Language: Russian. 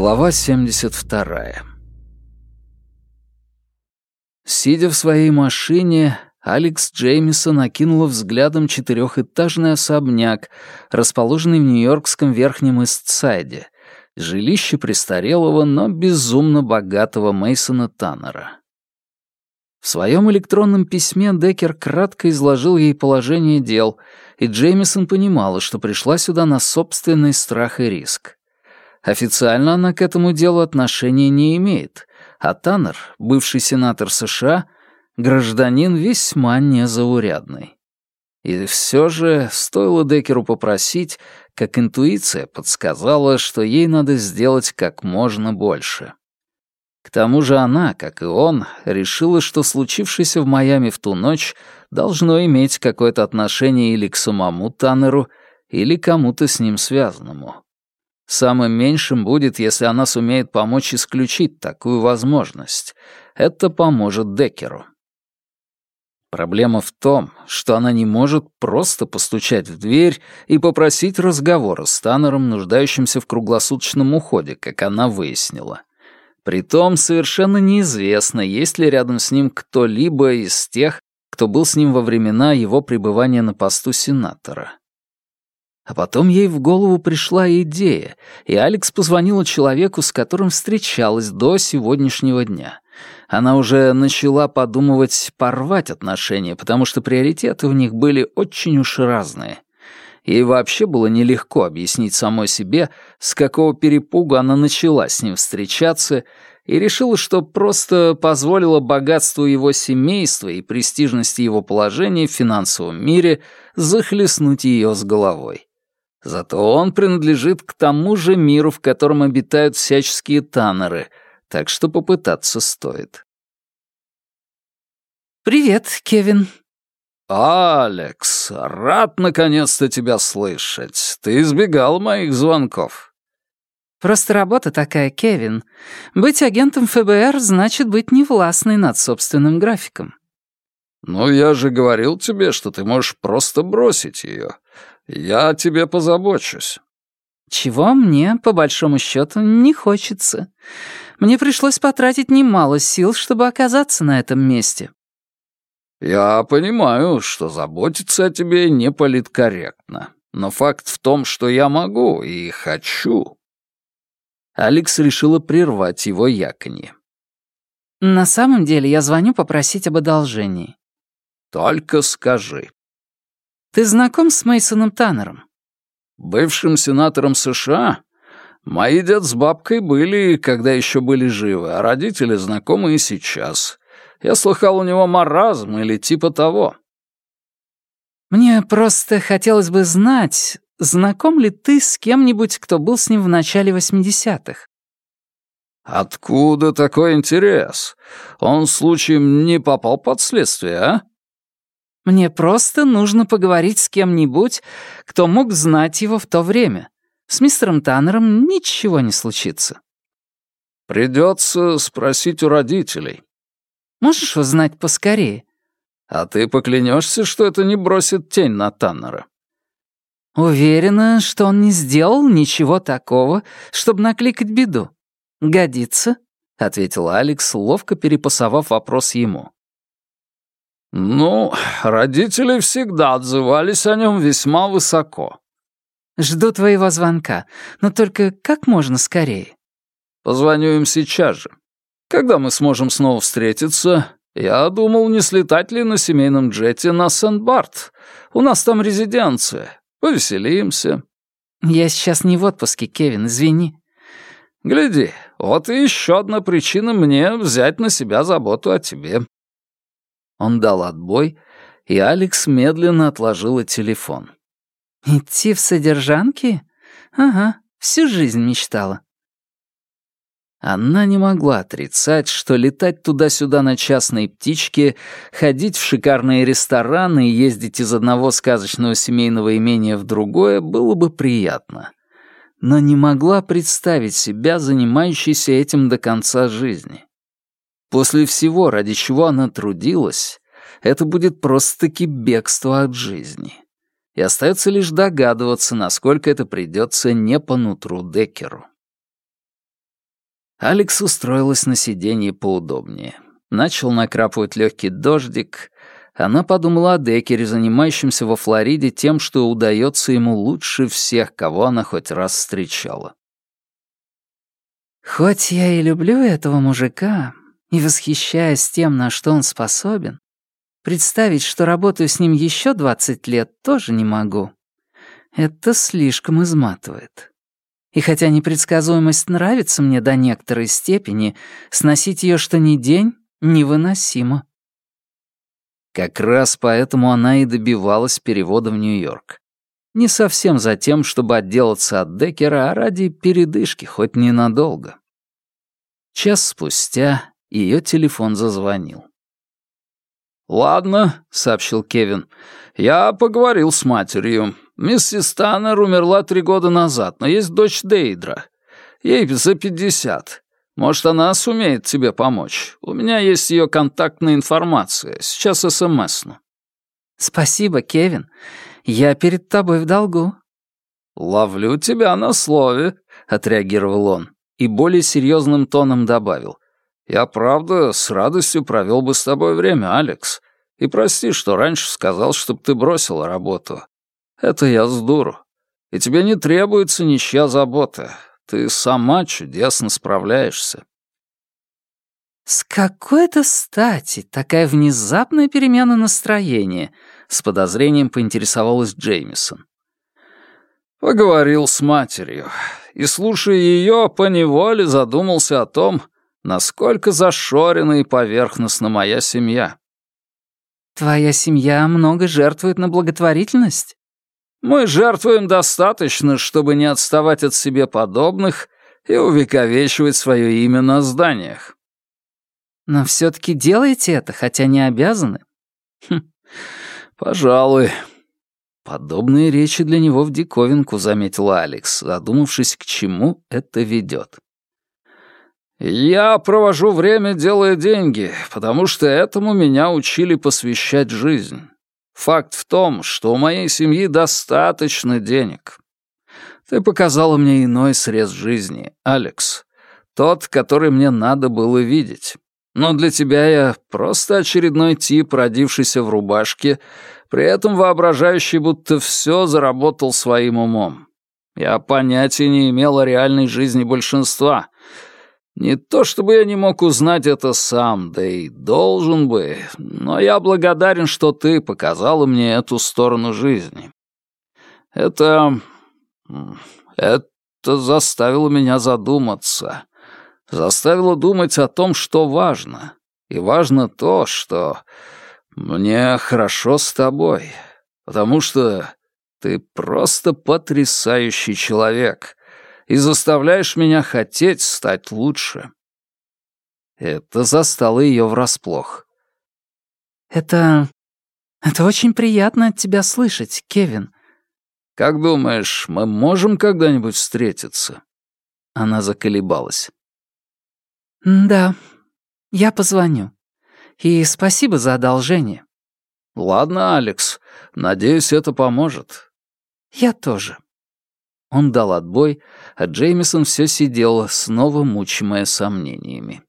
Глава 72. Сидя в своей машине, Алекс Джеймисон окинула взглядом четырехэтажный особняк, расположенный в нью-йоркском Верхнем Истсайде, жилище престарелого, но безумно богатого Мейсона Таннера. В своем электронном письме Деккер кратко изложил ей положение дел, и Джеймисон понимала, что пришла сюда на собственный страх и риск. Официально она к этому делу отношения не имеет, а Таннер, бывший сенатор США, гражданин весьма незаурядный. И все же стоило Деккеру попросить, как интуиция подсказала, что ей надо сделать как можно больше. К тому же она, как и он, решила, что случившееся в Майами в ту ночь должно иметь какое-то отношение или к самому Таннеру, или кому-то с ним связанному. Самым меньшим будет, если она сумеет помочь исключить такую возможность. Это поможет Деккеру. Проблема в том, что она не может просто постучать в дверь и попросить разговора с Таннером, нуждающимся в круглосуточном уходе, как она выяснила. Притом совершенно неизвестно, есть ли рядом с ним кто-либо из тех, кто был с ним во времена его пребывания на посту сенатора. А потом ей в голову пришла идея, и Алекс позвонила человеку, с которым встречалась до сегодняшнего дня. Она уже начала подумывать порвать отношения, потому что приоритеты у них были очень уж разные. Ей вообще было нелегко объяснить самой себе, с какого перепугу она начала с ним встречаться, и решила, что просто позволила богатству его семейства и престижности его положения в финансовом мире захлестнуть ее с головой. Зато он принадлежит к тому же миру, в котором обитают всяческие таннеры, так что попытаться стоит. «Привет, Кевин». «Алекс, рад наконец-то тебя слышать. Ты избегал моих звонков». «Просто работа такая, Кевин. Быть агентом ФБР значит быть невластной над собственным графиком». «Ну, я же говорил тебе, что ты можешь просто бросить ее. «Я о тебе позабочусь». «Чего мне, по большому счету, не хочется. Мне пришлось потратить немало сил, чтобы оказаться на этом месте». «Я понимаю, что заботиться о тебе не политкорректно, но факт в том, что я могу и хочу». Алекс решила прервать его яконье. «На самом деле я звоню попросить об одолжении». «Только скажи». Ты знаком с Мейсоном Таннером? Бывшим сенатором США? Мои дед с бабкой были, когда еще были живы, а родители знакомы и сейчас. Я слыхал у него маразм или типа того. Мне просто хотелось бы знать, знаком ли ты с кем-нибудь, кто был с ним в начале 80-х? Откуда такой интерес? Он случаем не попал под следствие, а? Мне просто нужно поговорить с кем-нибудь, кто мог знать его в то время. С мистером Таннером ничего не случится. Придется спросить у родителей. Можешь узнать поскорее? А ты поклянешься, что это не бросит тень на Таннера? Уверена, что он не сделал ничего такого, чтобы накликать беду. Годится, ответил Алекс, ловко перепасовав вопрос ему. «Ну, родители всегда отзывались о нем весьма высоко». «Жду твоего звонка, но только как можно скорее». «Позвоню им сейчас же. Когда мы сможем снова встретиться, я думал, не слетать ли на семейном джете на Сент-Барт. У нас там резиденция. Повеселимся». «Я сейчас не в отпуске, Кевин, извини». «Гляди, вот и еще одна причина мне взять на себя заботу о тебе. Он дал отбой, и Алекс медленно отложила телефон. «Идти в содержанки? Ага, всю жизнь мечтала». Она не могла отрицать, что летать туда-сюда на частной птичке, ходить в шикарные рестораны и ездить из одного сказочного семейного имения в другое было бы приятно. Но не могла представить себя занимающейся этим до конца жизни. После всего, ради чего она трудилась, это будет просто-таки бегство от жизни. И остается лишь догадываться, насколько это придется не по нутру Деккеру. Алекс устроилась на сиденье поудобнее. Начал накрапывать легкий дождик. Она подумала о Декере, занимающемся во Флориде тем, что удается ему лучше всех, кого она хоть раз встречала. «Хоть я и люблю этого мужика, и восхищаясь тем, на что он способен, представить, что работаю с ним еще двадцать лет, тоже не могу. Это слишком изматывает. И хотя непредсказуемость нравится мне до некоторой степени, сносить ее что ни день невыносимо. Как раз поэтому она и добивалась перевода в Нью-Йорк. Не совсем за тем, чтобы отделаться от Деккера, а ради передышки, хоть ненадолго. Час спустя ее телефон зазвонил. «Ладно», — сообщил Кевин, — «я поговорил с матерью. Миссис Таннер умерла три года назад, но есть дочь Дейдра. Ей за пятьдесят. Может, она сумеет тебе помочь. У меня есть ее контактная информация. Сейчас СМСну». «Спасибо, Кевин. Я перед тобой в долгу». «Ловлю тебя на слове», — отреагировал он и более серьезным тоном добавил. «Я, правда, с радостью провел бы с тобой время, Алекс. И прости, что раньше сказал, чтобы ты бросила работу. Это я с дуру. И тебе не требуется ничья забота. Ты сама чудесно справляешься. «С какой-то стати такая внезапная перемена настроения?» — с подозрением поинтересовалась Джеймисон. Поговорил с матерью, и, слушая ее, поневоле задумался о том, насколько зашорена и поверхностна моя семья. «Твоя семья много жертвует на благотворительность?» Мы жертвуем достаточно, чтобы не отставать от себе подобных и увековечивать свое имя на зданиях. Но все-таки делаете это, хотя не обязаны. Хм, пожалуй. Подобные речи для него в диковинку, заметил Алекс, задумавшись, к чему это ведет. «Я провожу время, делая деньги, потому что этому меня учили посвящать жизнь. Факт в том, что у моей семьи достаточно денег. Ты показала мне иной срез жизни, Алекс. Тот, который мне надо было видеть. Но для тебя я просто очередной тип, родившийся в рубашке, при этом воображающий, будто все заработал своим умом. Я понятия не имел о реальной жизни большинства, не то чтобы я не мог узнать это сам, да и должен бы, но я благодарен, что ты показала мне эту сторону жизни. Это... это заставило меня задуматься. Заставило думать о том, что важно. И важно то, что мне хорошо с тобой, потому что ты просто потрясающий человек, и заставляешь меня хотеть стать лучше». Это застало ее врасплох. «Это... это очень приятно от тебя слышать, Кевин». «Как думаешь, мы можем когда-нибудь встретиться?» Она заколебалась. «Да, я позвоню. И спасибо за одолжение». «Ладно, Алекс, надеюсь, это поможет». «Я тоже». Он дал отбой, а Джеймисон все сидела, снова мучимая сомнениями.